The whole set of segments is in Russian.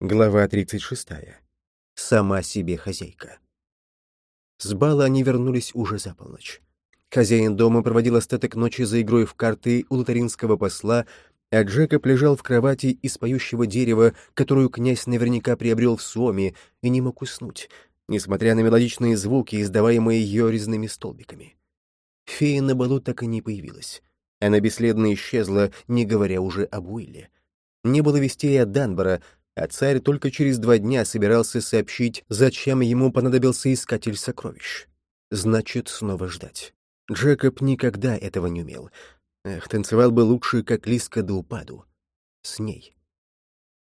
Глава 36. Сама себе хозяйка. С бала они вернулись уже за полночь. Хозяин дома проводил остаток ночи за игрой в карты у лотаринского посла, а Джекоб лежал в кровати из поющего дерева, которую князь наверняка приобрел в Суоме, и не мог уснуть, несмотря на мелодичные звуки, издаваемые ее резными столбиками. Фея на балу так и не появилась. Она бесследно исчезла, не говоря уже об Уилле. Не было вестей от Данбора, а царь только через два дня собирался сообщить, зачем ему понадобился искатель сокровищ. Значит, снова ждать. Джекоб никогда этого не умел. Эх, танцевал бы лучше, как Лиска до упаду. С ней.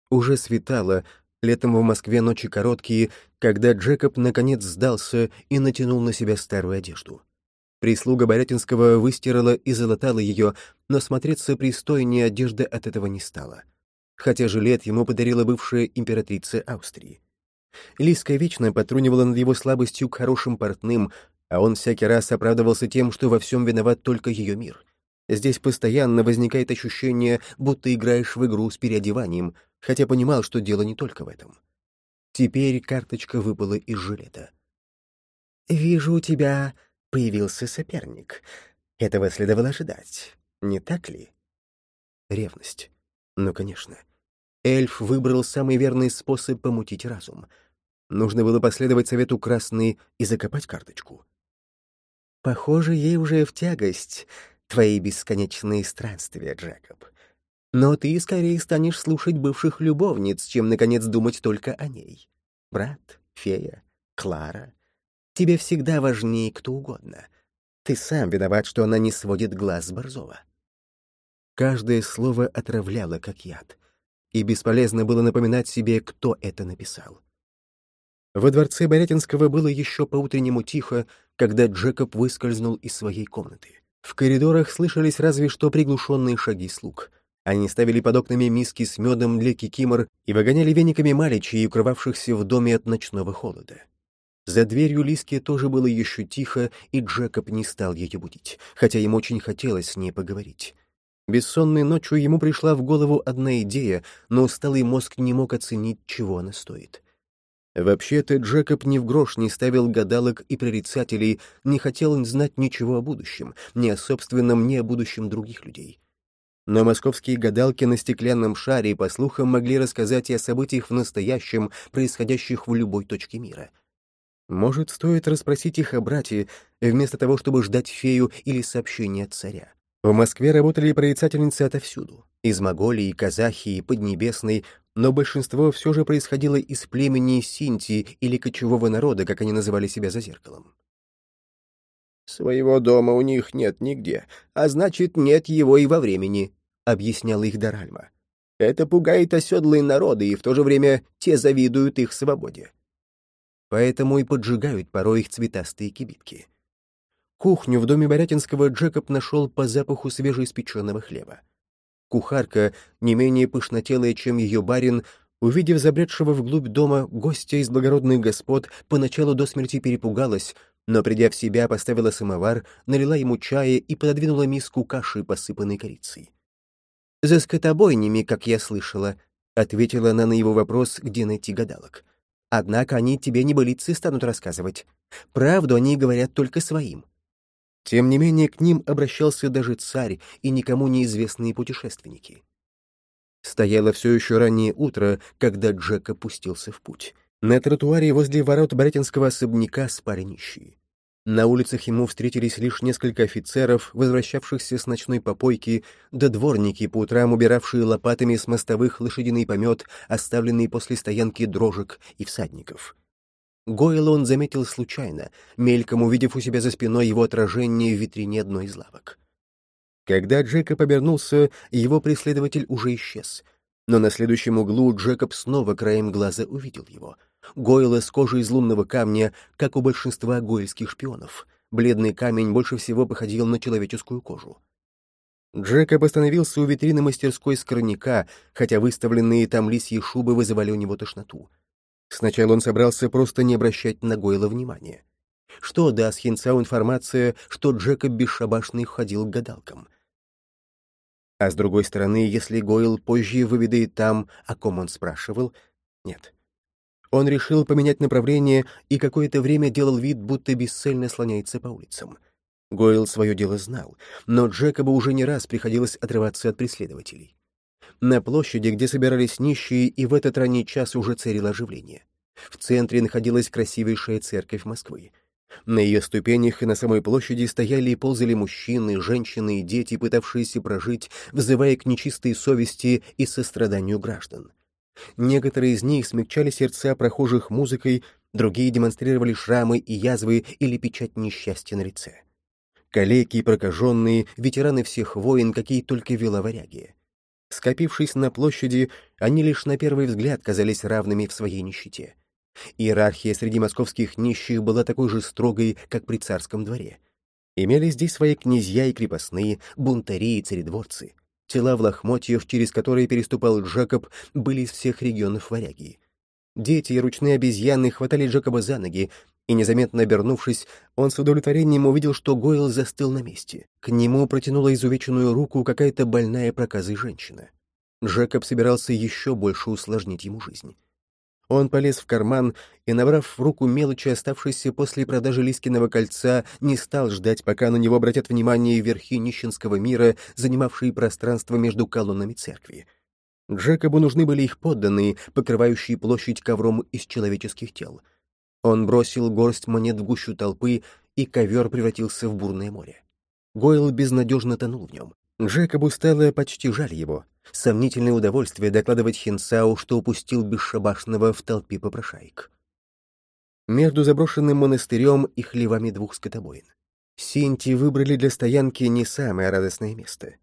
Уже светало, летом в Москве ночи короткие, когда Джекоб наконец сдался и натянул на себя старую одежду. Прислуга Борятинского выстирала и залатала ее, но смотреться пристойнее одежда от этого не стала хотя жилет ему подарила бывшая императрица Австрии. Лиска вечно потрунивала над его слабостью к хорошим портным, а он всякий раз оправдывался тем, что во всем виноват только ее мир. Здесь постоянно возникает ощущение, будто играешь в игру с переодеванием, хотя понимал, что дело не только в этом. Теперь карточка выпала из жилета. «Вижу, у тебя появился соперник. Этого следовало ожидать, не так ли?» Ревность. Ну, конечно. Эльф выбрал самый верный способ помутить разум. Нужно было последовать совету Красный и закопать карточку. Похоже, ей уже в тягость твои бесконечные странствия, Джекоб. Но ты скорее станешь слушать бывших любовниц, чем, наконец, думать только о ней. Брат, фея, Клара. Тебе всегда важнее кто угодно. Ты сам виноват, что она не сводит глаз с Борзова. Каждое слово отравляло, как яд и бесполезно было напоминать себе, кто это написал. Во дворце Борятинского было еще по-утреннему тихо, когда Джекоб выскользнул из своей комнаты. В коридорах слышались разве что приглушенные шаги слуг. Они ставили под окнами миски с медом для кикимор и выгоняли вениками маличей, укрывавшихся в доме от ночного холода. За дверью Лиски тоже было еще тихо, и Джекоб не стал ее будить, хотя ему очень хотелось с ней поговорить. Бессонной ночью ему пришла в голову одна идея, но усталый мозг не мог оценить, чего она стоит. Вообще-то Джекоб ни в грош не ставил гадалок и прорицателей, не хотел знать ничего о будущем, ни о собственном, ни о будущем других людей. Но московские гадалки на стеклянном шаре, по слухам, могли рассказать и о событиях в настоящем, происходящих в любой точке мира. Может, стоит расспросить их о брате, вместо того, чтобы ждать фею или сообщение от царя. В Москве работали прорицательницы отовсюду, из Моголии, Казахии, Поднебесной, но большинство все же происходило из племени Синти или кочевого народа, как они называли себя за зеркалом. «Своего дома у них нет нигде, а значит, нет его и во времени», — объясняла их Даральма. «Это пугает оседлые народы, и в то же время те завидуют их свободе. Поэтому и поджигают порой их цветастые кибитки. Кухню в доме Борятинского Джекоб нашел по запаху свежеиспеченного хлеба. Кухарка, не менее пышнотелая, чем ее барин, увидев забредшего вглубь дома гостя из благородных господ, поначалу до смерти перепугалась, но, придя в себя, поставила самовар, налила ему чая и пододвинула миску каши, посыпанной корицей. «За скотобойнями, как я слышала», — ответила она на его вопрос, где найти гадалок. «Однако они тебе не былицы станут рассказывать. Правду они говорят только своим. Тем не менее, к ним обращался даже царь и никому неизвестные путешественники. Стояло все еще раннее утро, когда Джек опустился в путь. На тротуаре возле ворот Бретинского особняка спали нищие. На улицах ему встретились лишь несколько офицеров, возвращавшихся с ночной попойки, да дворники, по утрам убиравшие лопатами с мостовых лошадиный помет, оставленный после стоянки дрожек и всадников. Гойла он заметил случайно, мельком увидев у себя за спиной его отражение в витрине одной из лавок. Когда Джекоб обернулся, его преследователь уже исчез. Но на следующем углу Джекоб снова краем глаза увидел его. Гойла с кожей из лунного камня, как у большинства гойльских шпионов. Бледный камень больше всего походил на человеческую кожу. Джекоб остановился у витрины мастерской скорняка, хотя выставленные там лисьи шубы вызывали у него тошноту. Сначала он собрался просто не обращать на Гойла внимания. Что даст Хинцау информация, что Джекоб бесшабашный ходил к гадалкам? А с другой стороны, если Гойл позже выведает там, о ком он спрашивал, Нет. Он решил поменять направление и какое-то время делал вид, будто бесцельно слоняется по улицам. Гойл свое дело знал, но Джекобу уже не раз приходилось отрываться от преследователей. На площади, где собирались нищие, и в этот ранний час уже царило оживление. В центре находилась красивейшая церковь Москвы. На ее ступенях и на самой площади стояли и ползали мужчины, женщины и дети, пытавшиеся прожить, вызывая к нечистой совести и состраданию граждан. Некоторые из них смягчали сердца прохожих музыкой, другие демонстрировали шрамы и язвы или печать несчастья на лице. Калеки, прокаженные, ветераны всех войн, какие только вела варяги. Скопившись на площади, они лишь на первый взгляд казались равными в своей нищете. Иерархия среди московских нищих была такой же строгой, как при царском дворе. Имели здесь свои князья и крепостные, бунтари и царедворцы. Тела в лохмотьях, через которые переступал Джекоб, были из всех регионов варяги. Дети и ручные обезьяны хватали Джекоба за ноги, и, незаметно обернувшись, он с удовлетворением увидел, что Гойл застыл на месте. К нему протянула изувеченную руку какая-то больная проказой женщина. Джекоб собирался еще больше усложнить ему жизнь. Он полез в карман и, набрав в руку мелочи, оставшиеся после продажи Лискиного кольца, не стал ждать, пока на него обратят внимание верхи нищенского мира, занимавшие пространство между колоннами церкви. Джекобу нужны были их подданные, покрывающие площадь ковром из человеческих тел. Он бросил горсть монет в гущу толпы, и ковер превратился в бурное море. Гойл безнадежно тонул в нем. Джекобу стало почти жаль его. Сомнительное удовольствие докладывать Хинсау, что упустил бесшабашного в толпе попрошаек. Между заброшенным монастырем и хлевами двух скотобоин. Синти выбрали для стоянки не самое радостное место.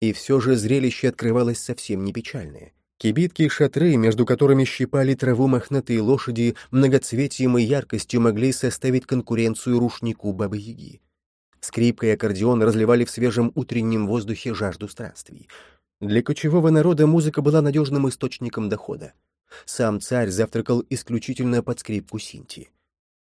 И все же зрелище открывалось совсем не печальное. Кибитки и шатры, между которыми щипали траву мохнатые лошади, многоцветием и яркостью могли составить конкуренцию рушнику Бабы-Яги. Скрипка и аккордеон разливали в свежем утреннем воздухе жажду странствий. Для кочевого народа музыка была надежным источником дохода. Сам царь завтракал исключительно под скрипку Синти.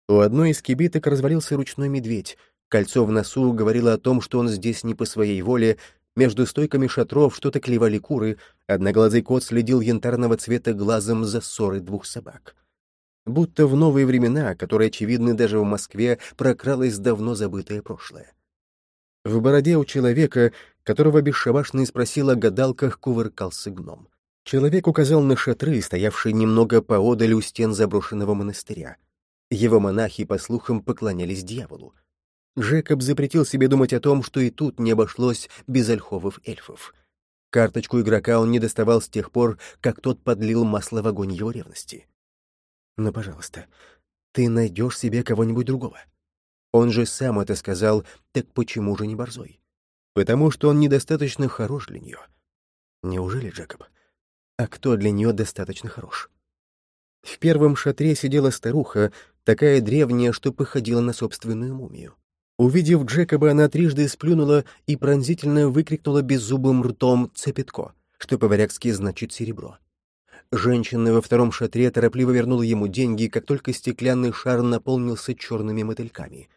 У одной из кибиток развалился ручной медведь. Кольцо в носу говорило о том, что он здесь не по своей воле. Между стойками шатров что-то клевали куры, одноглазый кот следил янтарного цвета глазом за ссорой двух собак будто в новые времена, которые очевидны даже в Москве, прокралось давно забытое прошлое. В бороде у человека, которого бесшабашно спросил о гадалках, кувыркался гном. Человек указал на шатры, стоявшие немного поодаль у стен заброшенного монастыря. Его монахи, по слухам, поклонялись дьяволу. Джекоб запретил себе думать о том, что и тут не обошлось без ольховых эльфов. Карточку игрока он не доставал с тех пор, как тот подлил масло в огонь его ревности. Но, пожалуйста, ты найдешь себе кого-нибудь другого. Он же сам это сказал, так почему же не борзой? Потому что он недостаточно хорош для нее. Неужели, Джекоб? А кто для нее достаточно хорош? В первом шатре сидела старуха, такая древняя, что походила на собственную мумию. Увидев Джекоба, она трижды сплюнула и пронзительно выкрикнула беззубым ртом «цепетко», что по-варягски значит «серебро». Женщина во втором шатре торопливо вернула ему деньги, как только стеклянный шар наполнился черными мотыльками.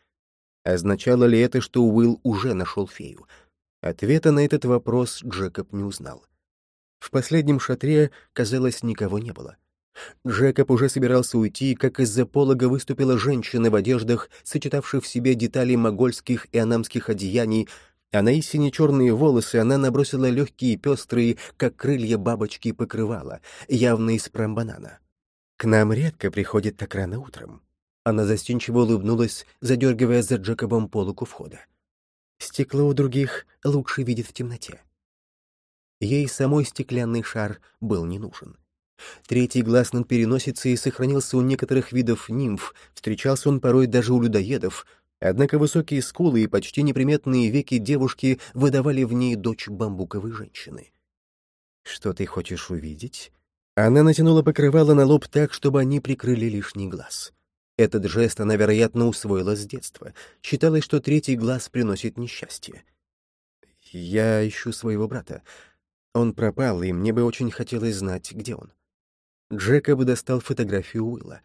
Означало ли это, что Уилл уже нашел фею? Ответа на этот вопрос Джекоб не узнал. В последнем шатре, казалось, никого не было. Джекоб уже собирался уйти, как из-за полога выступила женщина в одеждах, сочетавших в себе детали могольских и анамских одеяний, а на истине черные волосы она набросила легкие пестрые, как крылья бабочки, покрывала, явно из промбанана. «К нам редко приходит так рано утром». Она застенчиво улыбнулась, задергивая за Джекобом полуку входа. «Стекло у других лучше видит в темноте». Ей самой стеклянный шар был не нужен. Третий глаз над переносицей сохранился у некоторых видов нимф, встречался он порой даже у людоедов, Однако высокие скулы и почти неприметные веки девушки выдавали в ней дочь бамбуковой женщины. «Что ты хочешь увидеть?» Она натянула покрывало на лоб так, чтобы они прикрыли лишний глаз. Этот жест она, вероятно, усвоила с детства. Считалось, что третий глаз приносит несчастье. «Я ищу своего брата. Он пропал, и мне бы очень хотелось знать, где он». Джекоб достал фотографию Уилла.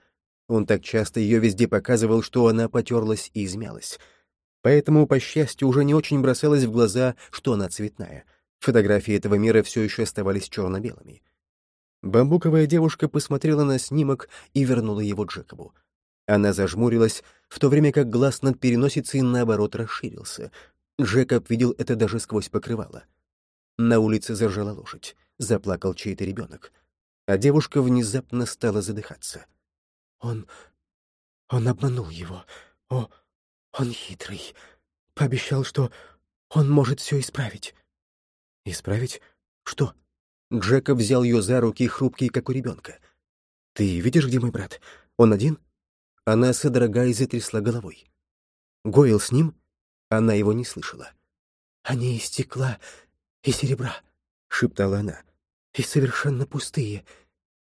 Он так часто ее везде показывал, что она потерлась и измялась. Поэтому, по счастью, уже не очень бросалось в глаза, что она цветная. Фотографии этого мира все еще оставались черно-белыми. Бамбуковая девушка посмотрела на снимок и вернула его Джекобу. Она зажмурилась, в то время как глаз над переносицей, наоборот, расширился. Джекоб видел это даже сквозь покрывало. На улице заржала лошадь. Заплакал чей-то ребенок. А девушка внезапно стала задыхаться. Он... он обманул его. О, он хитрый. Пообещал, что он может все исправить. Исправить? Что? Джекоб взял ее за руки, хрупкие, как у ребенка. «Ты видишь, где мой брат? Он один?» Она, содрогая, затрясла головой. «Гойл с ним?» Она его не слышала. «Они из стекла и серебра», — шептала она, — «и совершенно пустые,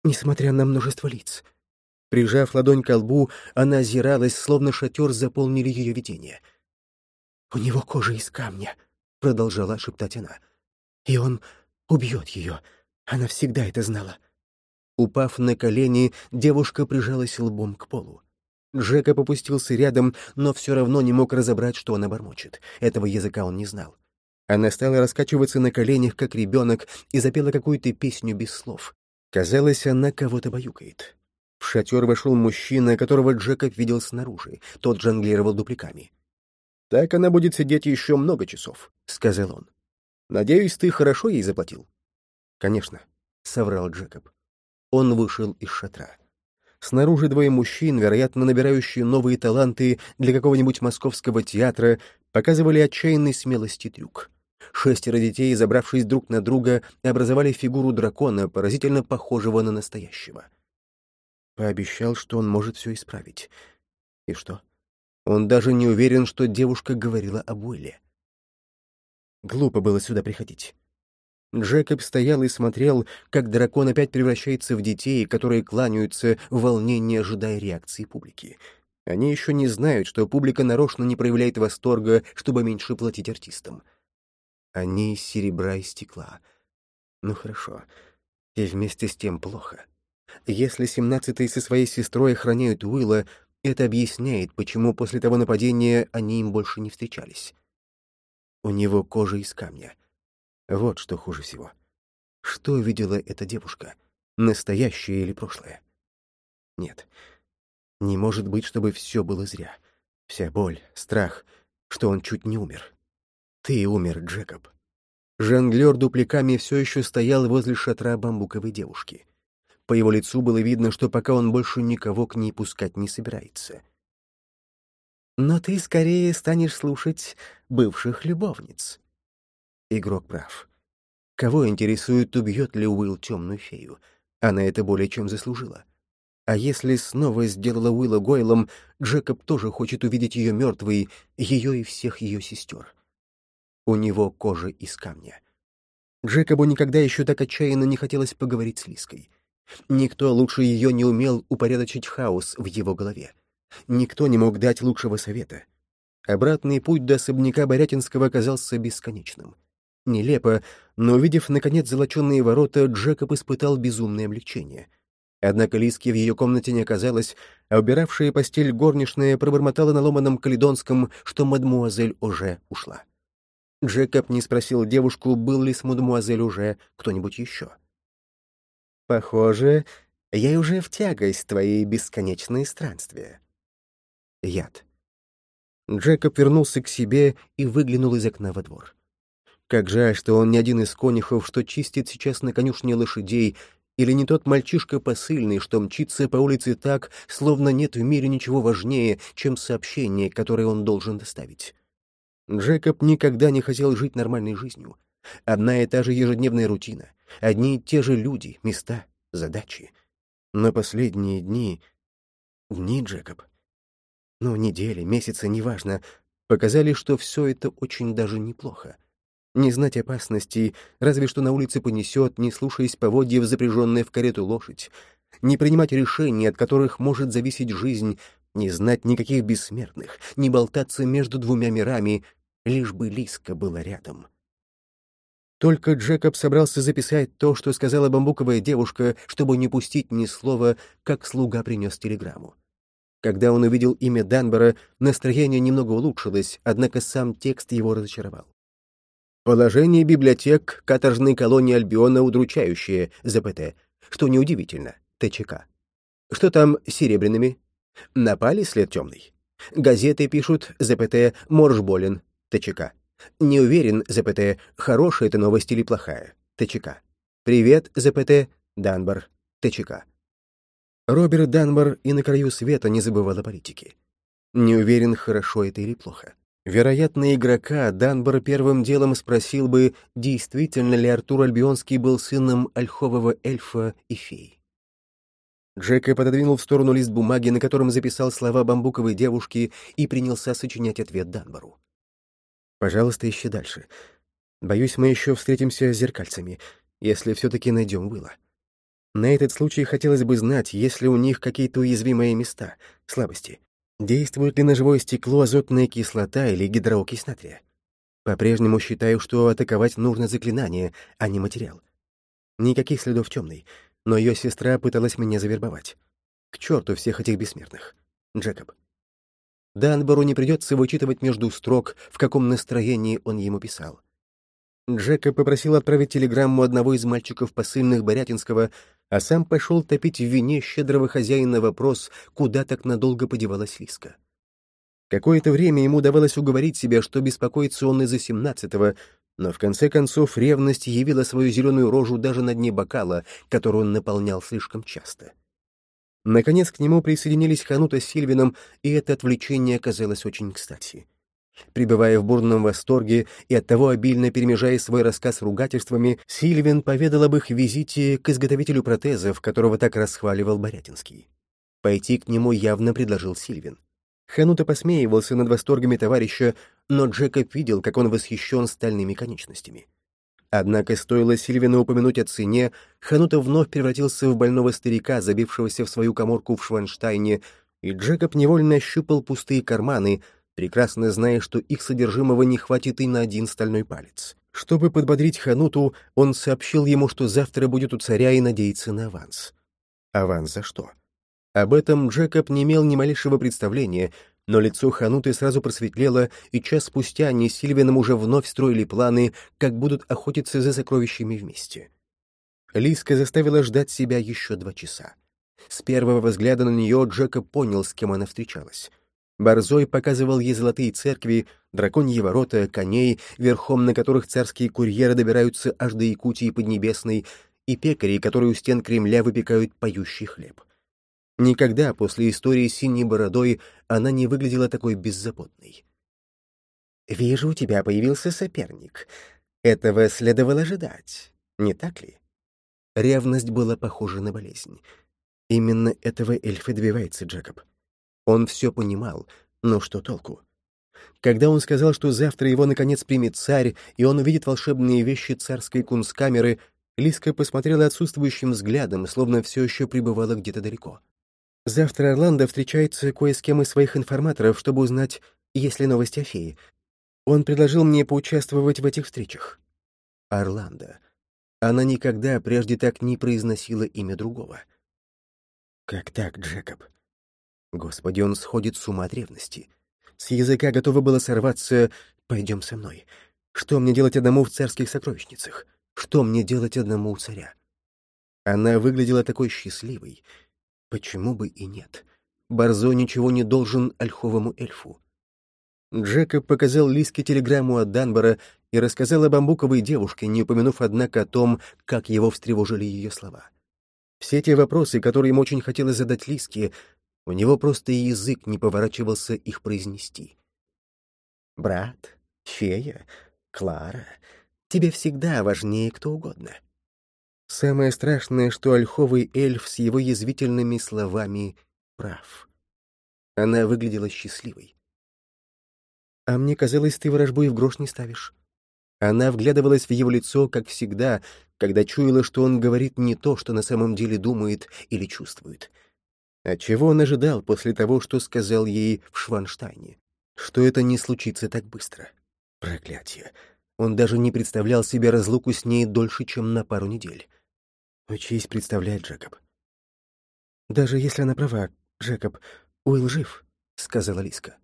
несмотря на множество лиц». Прижав ладонь к лбу, она озиралась, словно шатер заполнили ее видение. «У него кожа из камня», — продолжала шептать она. «И он убьет ее. Она всегда это знала». Упав на колени, девушка прижалась лбом к полу. Джека попустился рядом, но все равно не мог разобрать, что она бормочет. Этого языка он не знал. Она стала раскачиваться на коленях, как ребенок, и запела какую-то песню без слов. Казалось, она кого-то баюкает. В шатер вошел мужчина, которого Джекоб видел снаружи. Тот жонглировал дупликами. «Так она будет сидеть еще много часов», — сказал он. «Надеюсь, ты хорошо ей заплатил?» «Конечно», — соврал Джекоб. Он вышел из шатра. Снаружи двое мужчин, вероятно, набирающие новые таланты для какого-нибудь московского театра, показывали отчаянной смелости трюк. Шестеро детей, забравшись друг на друга, образовали фигуру дракона, поразительно похожего на настоящего. Пообещал, что он может все исправить. И что? Он даже не уверен, что девушка говорила об Уилле. Глупо было сюда приходить. Джекоб стоял и смотрел, как дракон опять превращается в детей, которые кланяются в волнении, ожидая реакции публики. Они еще не знают, что публика нарочно не проявляет восторга, чтобы меньше платить артистам. Они из серебра и стекла. Ну хорошо. И вместе с тем плохо. Если семнадцатые со своей сестрой охраняют Уилла, это объясняет, почему после того нападения они им больше не встречались. У него кожа из камня. Вот что хуже всего. Что видела эта девушка? Настоящее или прошлое? Нет. Не может быть, чтобы все было зря. Вся боль, страх, что он чуть не умер. Ты умер, Джекоб. Жонглер дупликами все еще стоял возле шатра бамбуковой девушки. По его лицу было видно, что пока он больше никого к ней пускать не собирается. «Но ты скорее станешь слушать бывших любовниц», Игрок прав. Кого интересует, убьет ли Уилл темную фею? Она это более чем заслужила. А если снова сделала Уилла Гойлом, Джекоб тоже хочет увидеть ее мертвой, ее и всех ее сестер. У него кожа из камня. Джекобу никогда еще так отчаянно не хотелось поговорить с Лиской. Никто лучше ее не умел упорядочить хаос в его голове. Никто не мог дать лучшего совета. Обратный путь до особняка Борятинского оказался бесконечным. Нелепо, но, увидев, наконец, золоченные ворота, Джекоб испытал безумное облегчение. Однако Лиски в ее комнате не оказалось, а убиравшая постель горничная пробормотала на ломаном каледонском, что мадмуазель уже ушла. Джекоб не спросил девушку, был ли с мадмуазель уже кто-нибудь еще. «Похоже, я уже в тягость твои бесконечные странствия». Яд. Джекоб вернулся к себе и выглянул из окна во двор. Как жаль, что он не один из конюхов, что чистит сейчас на конюшне лошадей, или не тот мальчишка посыльный, что мчится по улице так, словно нет в мире ничего важнее, чем сообщение, которое он должен доставить. Джекоб никогда не хотел жить нормальной жизнью. Одна и та же ежедневная рутина, одни и те же люди, места, задачи. Но последние дни... Дни, Джекоб? Ну, недели, месяцы, неважно, показали, что все это очень даже неплохо не знать опасностей, разве что на улице понесет, не слушаясь поводьев, запряженная в карету лошадь, не принимать решений, от которых может зависеть жизнь, не знать никаких бессмертных, не болтаться между двумя мирами, лишь бы Лиска была рядом. Только Джекоб собрался записать то, что сказала бамбуковая девушка, чтобы не пустить ни слова, как слуга принес телеграмму. Когда он увидел имя Данбора, настроение немного улучшилось, однако сам текст его разочаровал. Положение библиотек каторжной колонии Альбиона удручающее, ЗПТ. что неудивительно, ТЧК. Что там с серебряными? Напали след темный. Газеты пишут, ЗПТ «Морж болен», ТЧК. Не уверен, ЗПТ, хорошая это новость или плохая, ТЧК. Привет, ЗПТ, Данбар, ТЧК. Роберт Данбар и на краю света не забывал о политике. Не уверен, хорошо это или плохо. Вероятно, игрока Данбар первым делом спросил бы, действительно ли Артур Альбионский был сыном ольхового эльфа и феи. Джека пододвинул в сторону лист бумаги, на котором записал слова бамбуковой девушки и принялся сочинять ответ Данбару. «Пожалуйста, ищи дальше. Боюсь, мы еще встретимся с зеркальцами, если все-таки найдем было. На этот случай хотелось бы знать, есть ли у них какие-то уязвимые места, слабости. Действует ли на живое стекло азотная кислота или гидроокись натрия? По-прежнему считаю, что атаковать нужно заклинание, а не материал. Никаких следов темной — но ее сестра пыталась меня завербовать. К черту всех этих бессмертных. Джекоб. Данбору не придется вычитывать между строк, в каком настроении он ему писал. Джекоб попросил отправить телеграмму одного из мальчиков посыльных Борятинского, а сам пошел топить в вине щедрого хозяина вопрос, куда так надолго подевалась Лиска. Какое-то время ему удавалось уговорить себя, что беспокоится он из-за семнадцатого, но в конце концов ревность явила свою зеленую рожу даже на дне бокала, который он наполнял слишком часто. Наконец к нему присоединились Ханута с Сильвином, и это отвлечение оказалось очень кстати. Пребывая в бурном восторге и оттого обильно перемежая свой рассказ ругательствами, Сильвин поведал об их визите к изготовителю протезов, которого так расхваливал Борятинский. Пойти к нему явно предложил Сильвин. Ханута посмеивался над восторгами товарища, но Джекоб видел, как он восхищен стальными конечностями. Однако стоило Сильвину упомянуть о цене, Ханута вновь превратился в больного старика, забившегося в свою коморку в Шванштайне, и Джекоб невольно ощупал пустые карманы, прекрасно зная, что их содержимого не хватит и на один стальной палец. Чтобы подбодрить Хануту, он сообщил ему, что завтра будет у царя и надеется на аванс. Аванс за что? Об этом Джекоб не имел ни малейшего представления, но лицо Хануты сразу просветлело, и час спустя они с Сильвином уже вновь строили планы, как будут охотиться за сокровищами вместе. Лиска заставила ждать себя еще два часа. С первого взгляда на нее Джекоб понял, с кем она встречалась. Борзой показывал ей золотые церкви, драконьи ворота, коней, верхом на которых царские курьеры добираются аж до Якутии Поднебесной, и пекари, которые у стен Кремля выпекают поющий хлеб. Никогда после истории с синей бородой она не выглядела такой беззаботной. «Вижу, у тебя появился соперник. Этого следовало ожидать, не так ли?» Ревность была похожа на болезнь. Именно этого эльфа добивается Джекоб. Он все понимал, но что толку? Когда он сказал, что завтра его наконец примет царь, и он увидит волшебные вещи царской кунсткамеры, Лиска посмотрела отсутствующим взглядом, словно все еще пребывала где-то далеко. Завтра Орландо встречается кое с кем из своих информаторов, чтобы узнать, есть ли новости о фее. Он предложил мне поучаствовать в этих встречах. Орландо. Она никогда прежде так не произносила имя другого. Как так, Джекоб? Господи, он сходит с ума от ревности. С языка готово было сорваться «пойдем со мной». Что мне делать одному в царских сокровищницах? Что мне делать одному у царя? Она выглядела такой счастливой, Почему бы и нет? Барзо ничего не должен ольховому эльфу. Джекоб показал Лиске телеграмму от Данбора и рассказал о бамбуковой девушке, не упомянув, однако, о том, как его встревожили ее слова. Все те вопросы, которые ему очень хотелось задать Лиске, у него просто язык не поворачивался их произнести. «Брат, фея, Клара, тебе всегда важнее кто угодно. Самое страшное, что ольховый эльф с его язвительными словами прав. Она выглядела счастливой. «А мне казалось, ты ворожбу и в грош не ставишь». Она вглядывалась в его лицо, как всегда, когда чуяла, что он говорит не то, что на самом деле думает или чувствует. А чего он ожидал после того, что сказал ей в Шванштайне? Что это не случится так быстро. Проклятие. Он даже не представлял себе разлуку с ней дольше, чем на пару недель. Учись представлять, Джекоб. Даже если она права, Джекоб, Уилл жив, — сказала Лиска.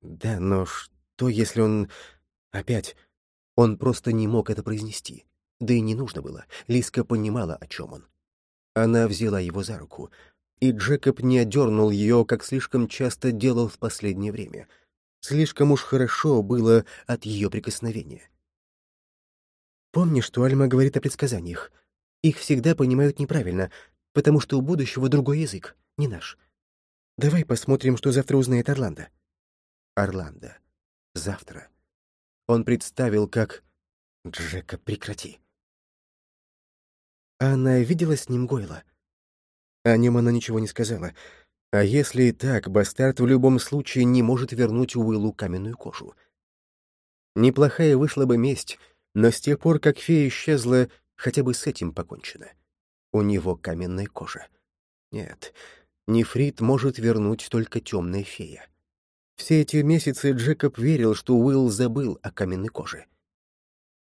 Да, но что, если он... Опять... Он просто не мог это произнести. Да и не нужно было. Лиска понимала, о чем он. Она взяла его за руку, и Джекоб не одернул ее, как слишком часто делал в последнее время. Слишком уж хорошо было от ее прикосновения. «Помни, что Альма говорит о предсказаниях. Их всегда понимают неправильно, потому что у будущего другой язык, не наш. Давай посмотрим, что завтра узнает Орландо». Орландо. Завтра. Он представил, как... Джека, прекрати. Она видела с ним Гойла? О нем она ничего не сказала. А если и так, бастард в любом случае не может вернуть Уиллу каменную кожу. Неплохая вышла бы месть, но с тех пор, как фея исчезла, хотя бы с этим покончено. У него каменная кожа. Нет, нефрит может вернуть только темная фея. Все эти месяцы Джекоб верил, что Уилл забыл о каменной коже.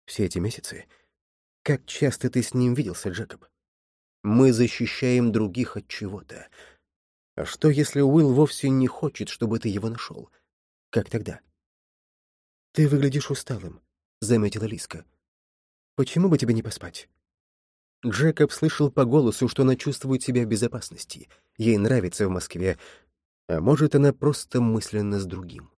Все эти месяцы как часто ты с ним виделся, Джекоб? Мы защищаем других от чего-то. А что, если Уилл вовсе не хочет, чтобы ты его нашел? Как тогда? Ты выглядишь усталым, — заметила Лиска. Почему бы тебе не поспать? Джекоб слышал по голосу, что она чувствует себя в безопасности. Ей нравится в Москве. А может, она просто мысленно с другим.